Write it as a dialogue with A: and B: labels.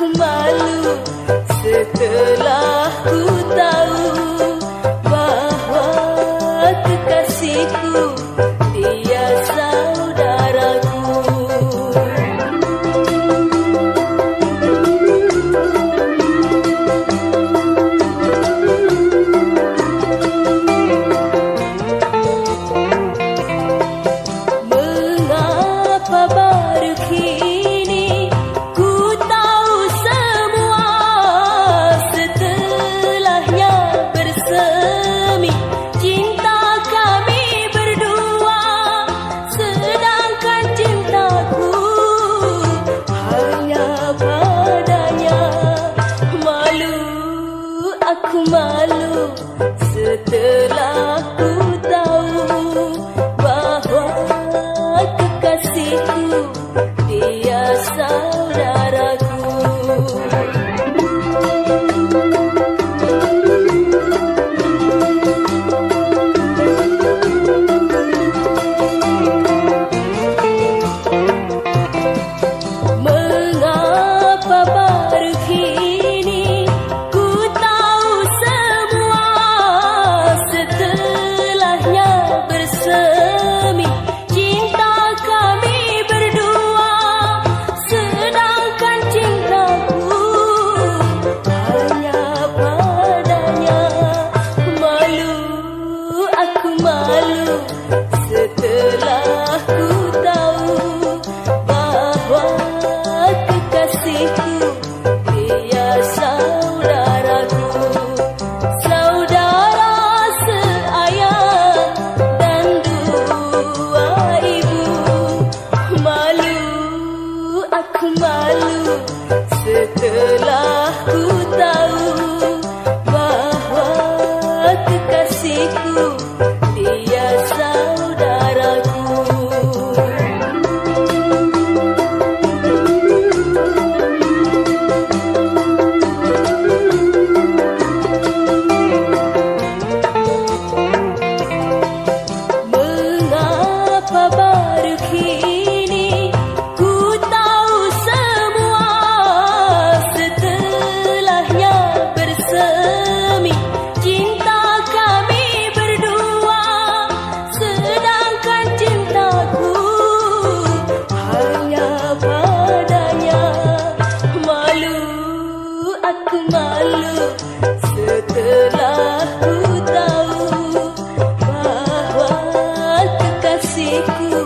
A: aku malu setelah Aku malu setelah ku tahu bahwa kekasihku dia saudara. kekasihku take me